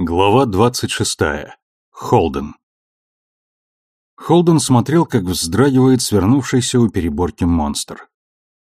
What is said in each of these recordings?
Глава 26. Холден. Холден смотрел, как вздрагивает свернувшийся у переборки монстр.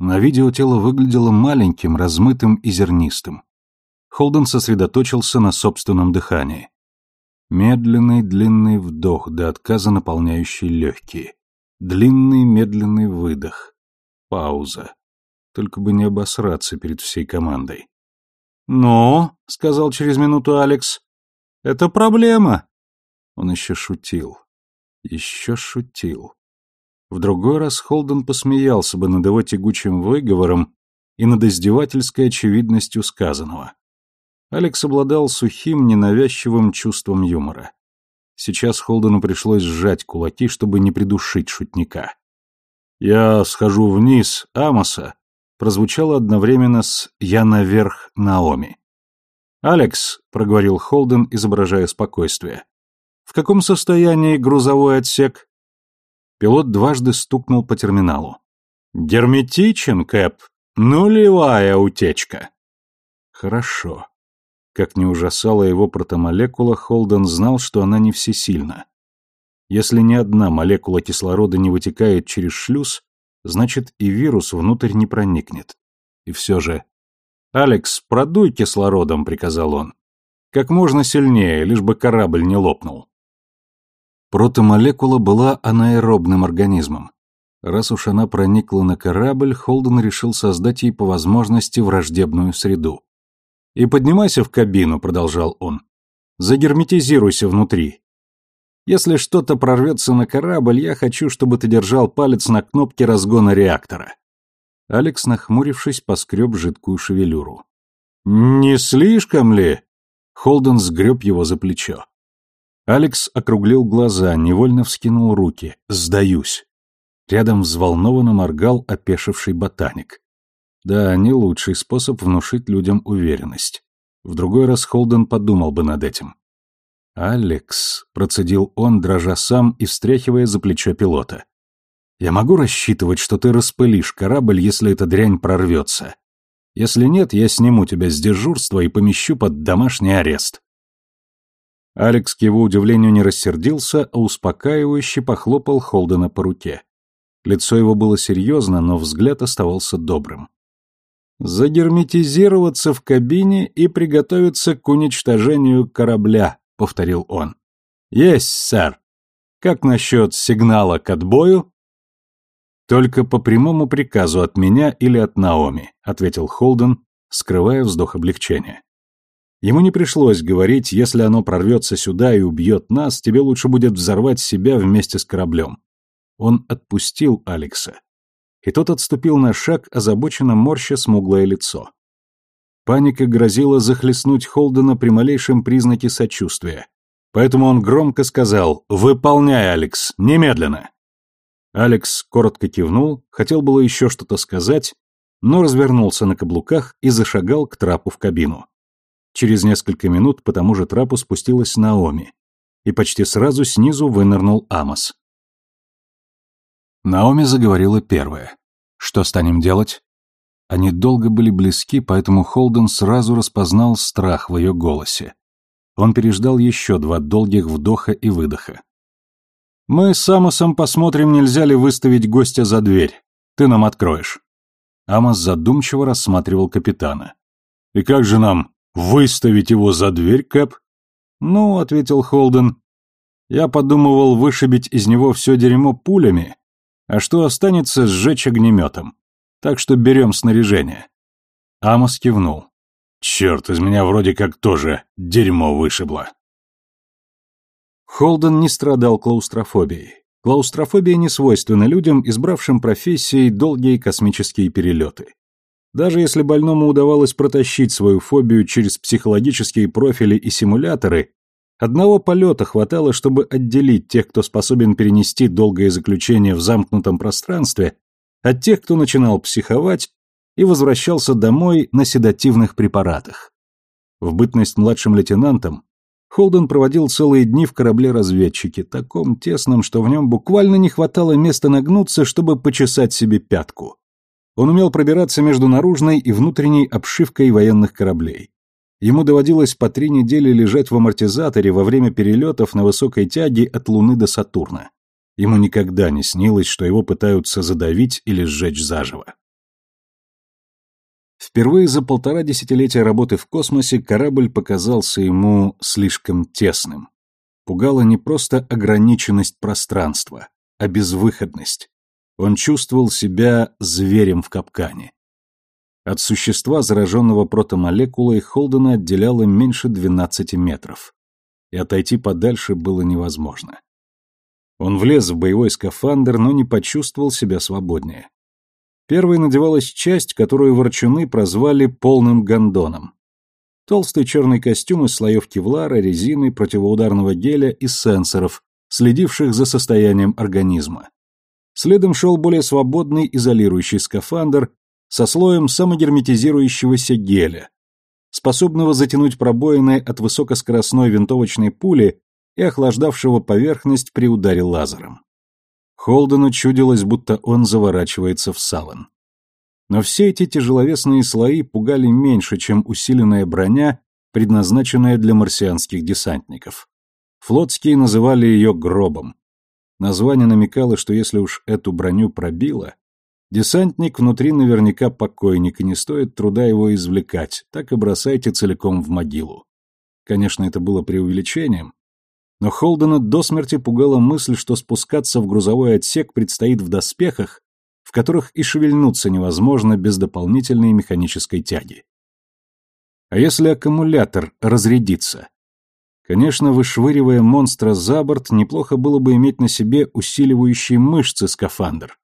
На видео тело выглядело маленьким, размытым и зернистым. Холден сосредоточился на собственном дыхании. Медленный длинный вдох, до отказа наполняющий легкие. Длинный медленный выдох. Пауза. Только бы не обосраться перед всей командой. «Ну?» — сказал через минуту Алекс. Это проблема. Он еще шутил. Еще шутил. В другой раз Холден посмеялся бы над его тягучим выговором и над издевательской очевидностью сказанного. Алекс обладал сухим, ненавязчивым чувством юмора. Сейчас Холдену пришлось сжать кулаки, чтобы не придушить шутника. «Я схожу вниз, Амоса», прозвучало одновременно с «Я наверх, Наоми». «Алекс», — проговорил Холден, изображая спокойствие, — «в каком состоянии грузовой отсек?» Пилот дважды стукнул по терминалу. «Герметичен, Кэп. Нулевая утечка». «Хорошо». Как не ужасала его протомолекула, Холден знал, что она не всесильна. Если ни одна молекула кислорода не вытекает через шлюз, значит и вирус внутрь не проникнет. И все же «Алекс, продуй кислородом», — приказал он. «Как можно сильнее, лишь бы корабль не лопнул». Протомолекула была анаэробным организмом. Раз уж она проникла на корабль, Холден решил создать ей по возможности враждебную среду. «И поднимайся в кабину», — продолжал он. «Загерметизируйся внутри. Если что-то прорвется на корабль, я хочу, чтобы ты держал палец на кнопке разгона реактора. Алекс, нахмурившись, поскреб жидкую шевелюру. «Не слишком ли?» Холден сгреб его за плечо. Алекс округлил глаза, невольно вскинул руки. «Сдаюсь». Рядом взволнованно моргал опешивший ботаник. Да, не лучший способ внушить людям уверенность. В другой раз Холден подумал бы над этим. «Алекс», — процедил он, дрожа сам и встряхивая за плечо пилота. Я могу рассчитывать, что ты распылишь корабль, если эта дрянь прорвется. Если нет, я сниму тебя с дежурства и помещу под домашний арест». Алекс к его удивлению не рассердился, а успокаивающе похлопал Холдена по руке. Лицо его было серьезно, но взгляд оставался добрым. «Загерметизироваться в кабине и приготовиться к уничтожению корабля», — повторил он. «Есть, сэр. Как насчет сигнала к отбою?» «Только по прямому приказу от меня или от Наоми», — ответил Холден, скрывая вздох облегчения. Ему не пришлось говорить, если оно прорвется сюда и убьет нас, тебе лучше будет взорвать себя вместе с кораблем. Он отпустил Алекса. И тот отступил на шаг, озабоченно морща смуглое лицо. Паника грозила захлестнуть Холдена при малейшем признаке сочувствия. Поэтому он громко сказал «Выполняй, Алекс, немедленно!» Алекс коротко кивнул, хотел было еще что-то сказать, но развернулся на каблуках и зашагал к трапу в кабину. Через несколько минут по тому же трапу спустилась Наоми, и почти сразу снизу вынырнул Амос. Наоми заговорила первая. «Что станем делать?» Они долго были близки, поэтому Холден сразу распознал страх в ее голосе. Он переждал еще два долгих вдоха и выдоха. Мы с Амосом посмотрим, нельзя ли выставить гостя за дверь. Ты нам откроешь. Амос задумчиво рассматривал капитана. И как же нам выставить его за дверь, Кэп? Ну, ответил Холден. Я подумывал вышибить из него все дерьмо пулями, а что останется, сжечь огнеметом. Так что берем снаряжение. Амос кивнул. Черт, из меня вроде как тоже дерьмо вышибло. Холден не страдал клаустрофобией. Клаустрофобия не свойственна людям, избравшим профессией долгие космические перелеты. Даже если больному удавалось протащить свою фобию через психологические профили и симуляторы, одного полета хватало, чтобы отделить тех, кто способен перенести долгое заключение в замкнутом пространстве, от тех, кто начинал психовать и возвращался домой на седативных препаратах. В бытность младшим лейтенантом Холден проводил целые дни в корабле-разведчике, таком тесном, что в нем буквально не хватало места нагнуться, чтобы почесать себе пятку. Он умел пробираться между наружной и внутренней обшивкой военных кораблей. Ему доводилось по три недели лежать в амортизаторе во время перелетов на высокой тяге от Луны до Сатурна. Ему никогда не снилось, что его пытаются задавить или сжечь заживо. Впервые за полтора десятилетия работы в космосе корабль показался ему слишком тесным. Пугала не просто ограниченность пространства, а безвыходность. Он чувствовал себя зверем в капкане. От существа, зараженного протомолекулой, Холдена отделяло меньше 12 метров. И отойти подальше было невозможно. Он влез в боевой скафандр, но не почувствовал себя свободнее. Первой надевалась часть, которую ворчуны прозвали полным гондоном. Толстый черный костюм из слоев кевлара, резины, противоударного геля и сенсоров, следивших за состоянием организма. Следом шел более свободный изолирующий скафандр со слоем самогерметизирующегося геля, способного затянуть пробоины от высокоскоростной винтовочной пули и охлаждавшего поверхность при ударе лазером. Холдену чудилось, будто он заворачивается в саван. Но все эти тяжеловесные слои пугали меньше, чем усиленная броня, предназначенная для марсианских десантников. Флотские называли ее гробом. Название намекало, что если уж эту броню пробило, десантник внутри наверняка покойник, и не стоит труда его извлекать, так и бросайте целиком в могилу. Конечно, это было преувеличением, но Холдена до смерти пугала мысль, что спускаться в грузовой отсек предстоит в доспехах, в которых и шевельнуться невозможно без дополнительной механической тяги. А если аккумулятор разрядится? Конечно, вышвыривая монстра за борт, неплохо было бы иметь на себе усиливающие мышцы скафандр.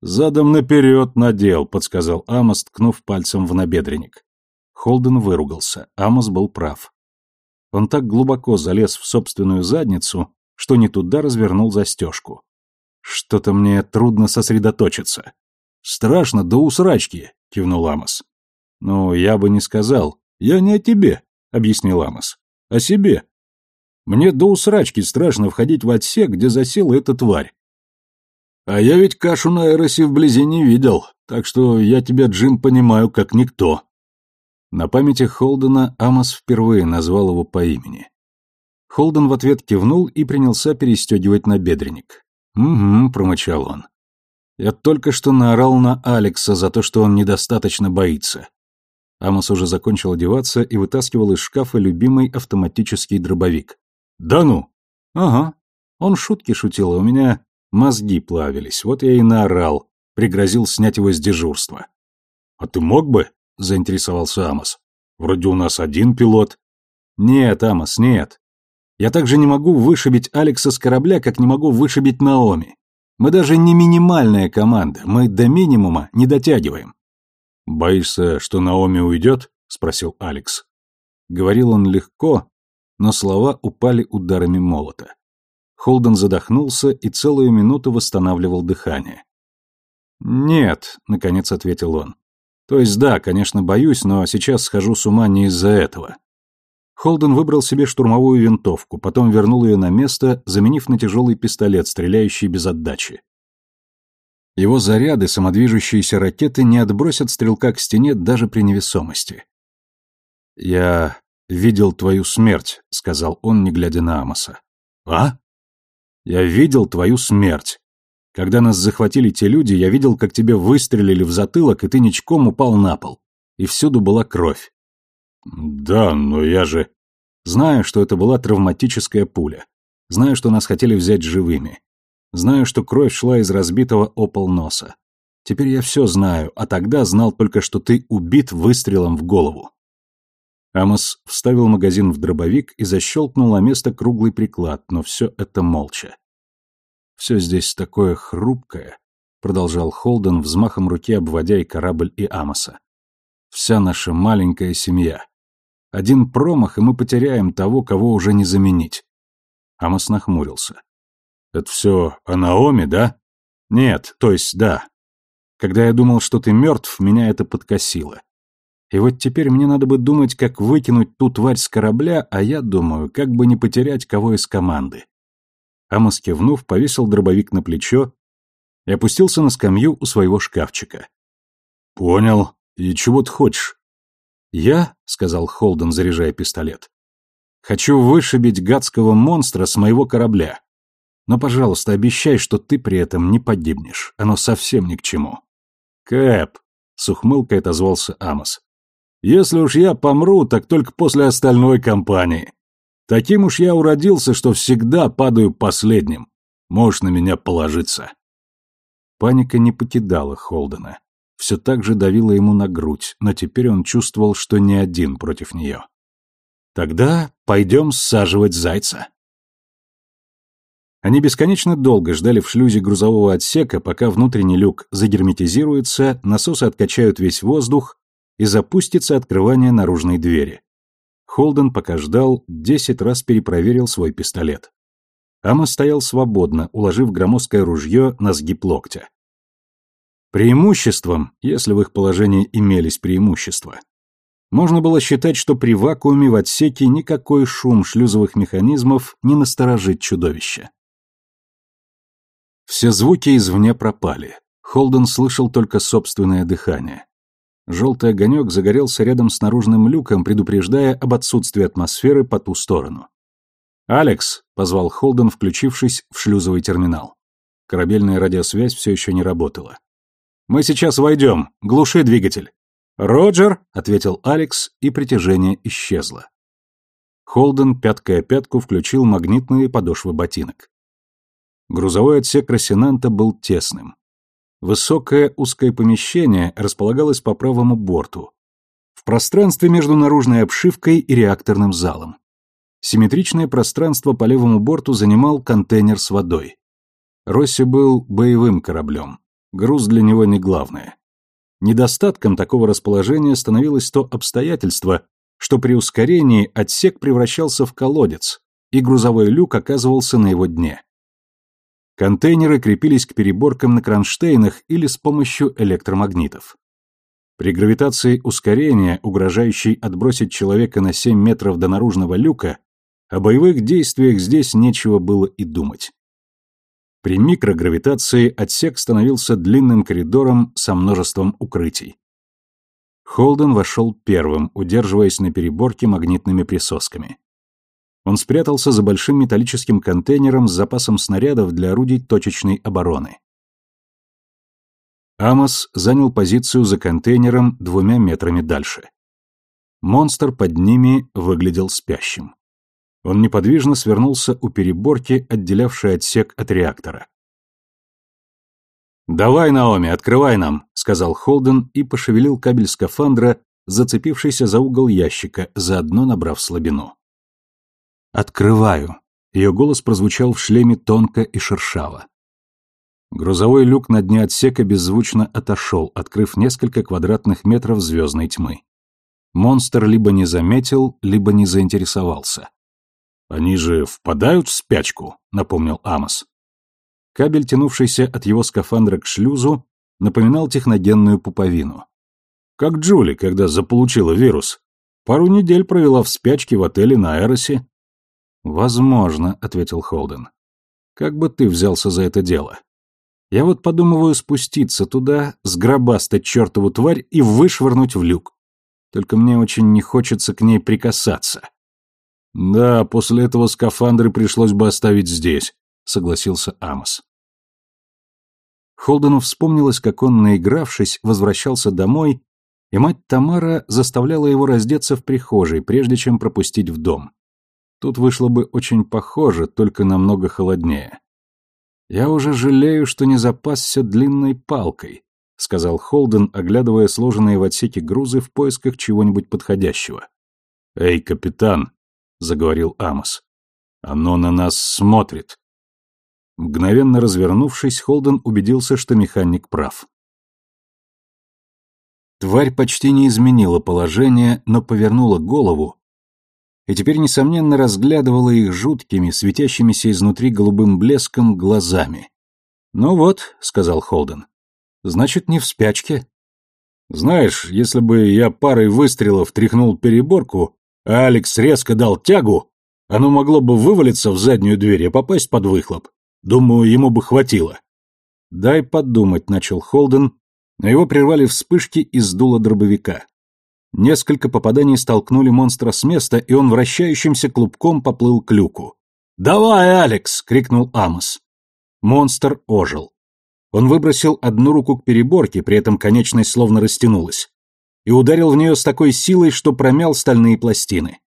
«Задом наперед надел», — подсказал Амос, ткнув пальцем в набедренник. Холден выругался. Амос был прав. Он так глубоко залез в собственную задницу, что не туда развернул застежку. Что-то мне трудно сосредоточиться. Страшно до усрачки, кивнул Амос. Ну, я бы не сказал. Я не о тебе, объяснил Амос. О себе. Мне до усрачки страшно входить в отсек, где засела эта тварь. А я ведь кашу на Эросе вблизи не видел, так что я тебя, Джим, понимаю, как никто. На памяти Холдена Амос впервые назвал его по имени. Холден в ответ кивнул и принялся перестегивать набедренник. «Угу», — промычал он. «Я только что наорал на Алекса за то, что он недостаточно боится». Амос уже закончил одеваться и вытаскивал из шкафа любимый автоматический дробовик. «Да ну?» «Ага. Он шутки шутил, а у меня мозги плавились. Вот я и наорал, пригрозил снять его с дежурства». «А ты мог бы?» — заинтересовался Амос. «Вроде у нас один пилот». «Нет, Амос, нет. Я также не могу вышибить Алекса с корабля, как не могу вышибить Наоми. Мы даже не минимальная команда, мы до минимума не дотягиваем». «Боишься, что Наоми уйдет?» — спросил Алекс. Говорил он легко, но слова упали ударами молота. Холден задохнулся и целую минуту восстанавливал дыхание. «Нет», — наконец ответил он. То есть да, конечно, боюсь, но сейчас схожу с ума не из-за этого. Холден выбрал себе штурмовую винтовку, потом вернул ее на место, заменив на тяжелый пистолет, стреляющий без отдачи. Его заряды, самодвижущиеся ракеты, не отбросят стрелка к стене даже при невесомости. «Я видел твою смерть», — сказал он, не глядя на Амоса. «А?» «Я видел твою смерть. Когда нас захватили те люди, я видел, как тебе выстрелили в затылок, и ты ничком упал на пол. И всюду была кровь. Да, но я же... Знаю, что это была травматическая пуля. Знаю, что нас хотели взять живыми. Знаю, что кровь шла из разбитого опол носа. Теперь я все знаю, а тогда знал только, что ты убит выстрелом в голову. Амос вставил магазин в дробовик и защелкнул на место круглый приклад, но все это молча. Все здесь такое хрупкое, продолжал Холден взмахом руки обводя и корабль, и Амоса. Вся наша маленькая семья. Один промах, и мы потеряем того, кого уже не заменить. Амос нахмурился. Это все о Наоми, да? Нет, то есть да. Когда я думал, что ты мертв, меня это подкосило. И вот теперь мне надо бы думать, как выкинуть ту тварь с корабля, а я думаю, как бы не потерять кого из команды. Амос кивнув, повесил дробовик на плечо и опустился на скамью у своего шкафчика. «Понял. И чего ты хочешь?» «Я», — сказал Холден, заряжая пистолет, — «хочу вышибить гадского монстра с моего корабля. Но, пожалуйста, обещай, что ты при этом не погибнешь. Оно совсем ни к чему». «Кэп», — с ухмылкой отозвался Амос, — «если уж я помру, так только после остальной компании. Таким уж я уродился, что всегда падаю последним. Можешь на меня положиться». Паника не покидала Холдена. Все так же давила ему на грудь, но теперь он чувствовал, что не один против нее. «Тогда пойдем саживать зайца». Они бесконечно долго ждали в шлюзе грузового отсека, пока внутренний люк загерметизируется, насосы откачают весь воздух и запустится открывание наружной двери. Холден, пока ждал, десять раз перепроверил свой пистолет. Ама стоял свободно, уложив громоздкое ружье на сгиб локтя. Преимуществом, если в их положении имелись преимущества, можно было считать, что при вакууме в отсеке никакой шум шлюзовых механизмов не насторожит чудовище. Все звуки извне пропали. Холден слышал только собственное дыхание. Желтый огонек загорелся рядом с наружным люком, предупреждая об отсутствии атмосферы по ту сторону. «Алекс!» — позвал Холден, включившись в шлюзовый терминал. Корабельная радиосвязь все еще не работала. Мы сейчас войдем. Глуши двигатель. Роджер, ответил Алекс, и притяжение исчезло. Холден пяткой о пятку включил магнитные подошвы ботинок. Грузовой отсек Росинанта был тесным. Высокое узкое помещение располагалось по правому борту, в пространстве между наружной обшивкой и реакторным залом. Симметричное пространство по левому борту занимал контейнер с водой. Росси был боевым кораблем груз для него не главное. Недостатком такого расположения становилось то обстоятельство, что при ускорении отсек превращался в колодец, и грузовой люк оказывался на его дне. Контейнеры крепились к переборкам на кронштейнах или с помощью электромагнитов. При гравитации ускорения, угрожающей отбросить человека на 7 метров до наружного люка, о боевых действиях здесь нечего было и думать. При микрогравитации отсек становился длинным коридором со множеством укрытий. Холден вошел первым, удерживаясь на переборке магнитными присосками. Он спрятался за большим металлическим контейнером с запасом снарядов для орудий точечной обороны. Амос занял позицию за контейнером двумя метрами дальше. Монстр под ними выглядел спящим. Он неподвижно свернулся у переборки, отделявшей отсек от реактора. «Давай, Наоми, открывай нам», — сказал Холден и пошевелил кабель скафандра, зацепившийся за угол ящика, заодно набрав слабину. «Открываю». Ее голос прозвучал в шлеме тонко и шершаво. Грузовой люк на дне отсека беззвучно отошел, открыв несколько квадратных метров звездной тьмы. Монстр либо не заметил, либо не заинтересовался. «Они же впадают в спячку», — напомнил Амос. Кабель, тянувшийся от его скафандра к шлюзу, напоминал техногенную пуповину. Как Джули, когда заполучила вирус. Пару недель провела в спячке в отеле на Эросе. «Возможно», — ответил Холден. «Как бы ты взялся за это дело? Я вот подумываю спуститься туда, сгробастать чертову тварь и вышвырнуть в люк. Только мне очень не хочется к ней прикасаться. «Да, после этого скафандры пришлось бы оставить здесь», — согласился Амос. Холдену вспомнилось, как он, наигравшись, возвращался домой, и мать Тамара заставляла его раздеться в прихожей, прежде чем пропустить в дом. Тут вышло бы очень похоже, только намного холоднее. «Я уже жалею, что не запасся длинной палкой», — сказал Холден, оглядывая сложенные в отсеке грузы в поисках чего-нибудь подходящего. «Эй, капитан!» заговорил Амос. Оно на нас смотрит. Мгновенно развернувшись, Холден убедился, что механик прав. Тварь почти не изменила положение, но повернула голову и теперь, несомненно, разглядывала их жуткими, светящимися изнутри голубым блеском глазами. «Ну вот», — сказал Холден, — «значит, не в спячке». «Знаешь, если бы я парой выстрелов тряхнул переборку, а Алекс резко дал тягу, оно могло бы вывалиться в заднюю дверь и попасть под выхлоп. Думаю, ему бы хватило. «Дай подумать», — начал Холден, но его прервали вспышки из дула дробовика. Несколько попаданий столкнули монстра с места, и он вращающимся клубком поплыл к люку. «Давай, Алекс!» — крикнул Амос. Монстр ожил. Он выбросил одну руку к переборке, при этом конечность словно растянулась, и ударил в нее с такой силой, что промял стальные пластины.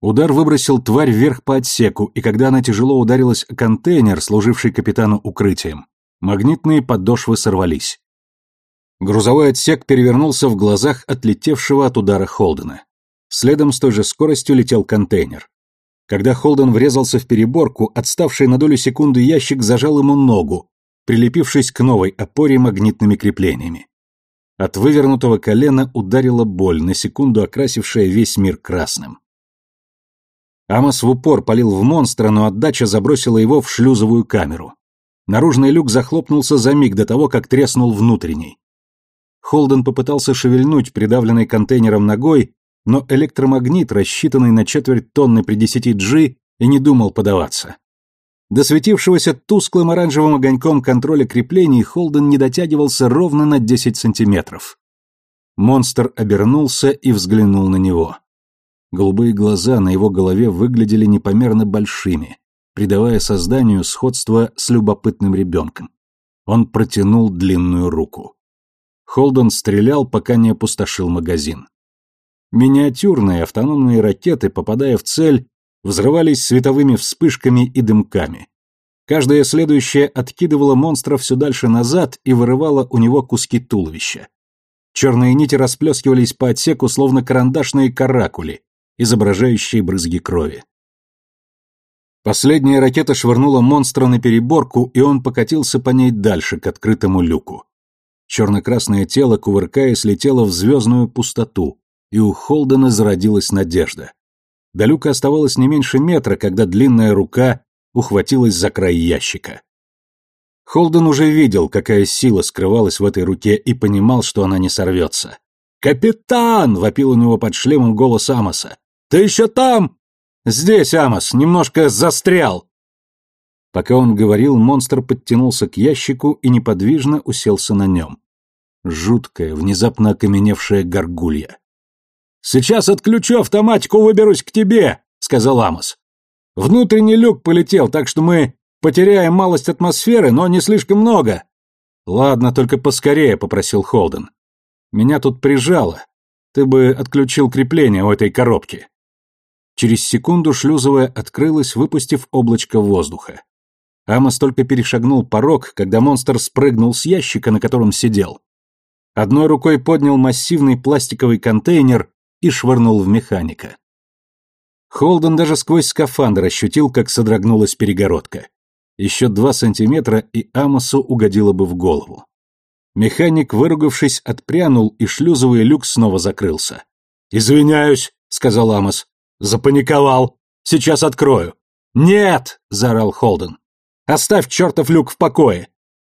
Удар выбросил тварь вверх по отсеку, и когда она тяжело ударилась о контейнер, служивший капитану укрытием, магнитные подошвы сорвались. Грузовой отсек перевернулся в глазах отлетевшего от удара Холдена. Следом с той же скоростью летел контейнер. Когда Холден врезался в переборку, отставший на долю секунды ящик зажал ему ногу, прилепившись к новой опоре магнитными креплениями. От вывернутого колена ударила боль, на секунду окрасившая весь мир красным. Амос в упор полил в монстра, но отдача забросила его в шлюзовую камеру. Наружный люк захлопнулся за миг до того, как треснул внутренний. Холден попытался шевельнуть придавленный контейнером ногой, но электромагнит, рассчитанный на четверть тонны при 10 G, и не думал подаваться. До светившегося тусклым оранжевым огоньком контроля креплений Холден не дотягивался ровно на 10 сантиметров. Монстр обернулся и взглянул на него. Голубые глаза на его голове выглядели непомерно большими, придавая созданию сходство с любопытным ребенком. Он протянул длинную руку. Холден стрелял, пока не опустошил магазин. Миниатюрные автономные ракеты, попадая в цель, взрывались световыми вспышками и дымками. Каждая следующая откидывала монстра все дальше назад и вырывала у него куски туловища. Черные нити расплескивались по отсеку, словно карандашные каракули, изображающие брызги крови. Последняя ракета швырнула монстра на переборку, и он покатился по ней дальше, к открытому люку. Черно-красное тело, кувыркаясь, летело в звездную пустоту, и у Холдена зародилась надежда. До люка оставалось не меньше метра, когда длинная рука ухватилась за край ящика. Холден уже видел, какая сила скрывалась в этой руке, и понимал, что она не сорвется. «Капитан!» — вопил у него под шлемом голос Амоса. «Ты еще там?» «Здесь, Амос, немножко застрял!» Пока он говорил, монстр подтянулся к ящику и неподвижно уселся на нем. Жуткая, внезапно окаменевшая горгулья. «Сейчас отключу автоматику, выберусь к тебе», — сказал Амос. «Внутренний люк полетел, так что мы потеряем малость атмосферы, но не слишком много». «Ладно, только поскорее», — попросил Холден. «Меня тут прижало. Ты бы отключил крепление у этой коробки». Через секунду шлюзовая открылась, выпустив облачко воздуха. Амос только перешагнул порог, когда монстр спрыгнул с ящика, на котором сидел. Одной рукой поднял массивный пластиковый контейнер и швырнул в механика. Холден даже сквозь скафандр ощутил, как содрогнулась перегородка. Еще два сантиметра, и Амосу угодило бы в голову. Механик, выругавшись, отпрянул, и шлюзовый люк снова закрылся. «Извиняюсь», — сказал Амос. «Запаниковал. Сейчас открою». «Нет!» — заорал Холден. «Оставь чертов люк в покое.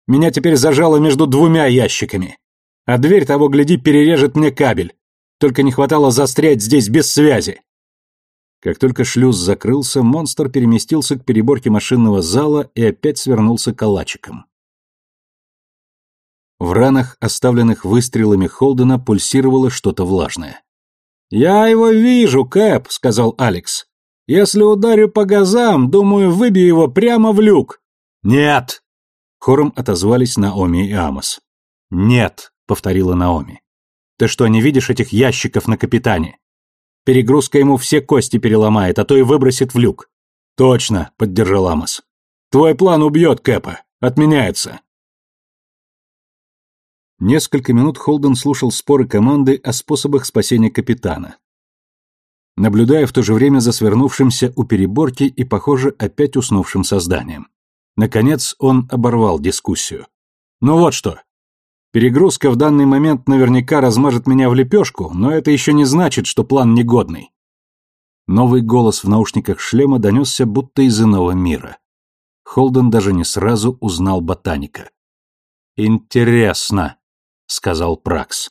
Меня теперь зажало между двумя ящиками. А дверь того, гляди, перережет мне кабель. Только не хватало застрять здесь без связи. Как только шлюз закрылся, монстр переместился к переборке машинного зала и опять свернулся калачиком. В ранах, оставленных выстрелами Холдена, пульсировало что-то влажное. «Я его вижу, Кэп», — сказал Алекс. «Если ударю по газам, думаю, выбью его прямо в люк». «Нет!» — хором отозвались Наоми и Амос. «Нет», — повторила Наоми. Ты что, не видишь этих ящиков на капитане? Перегрузка ему все кости переломает, а то и выбросит в люк. Точно, поддержал Амос. Твой план убьет Кэпа. Отменяется. Несколько минут Холден слушал споры команды о способах спасения капитана. Наблюдая в то же время за свернувшимся у переборки и, похоже, опять уснувшим созданием. Наконец он оборвал дискуссию. «Ну вот что, Перегрузка в данный момент наверняка размажет меня в лепешку, но это еще не значит, что план негодный. Новый голос в наушниках шлема донесся будто из иного мира. Холден даже не сразу узнал ботаника. «Интересно», — сказал Пракс.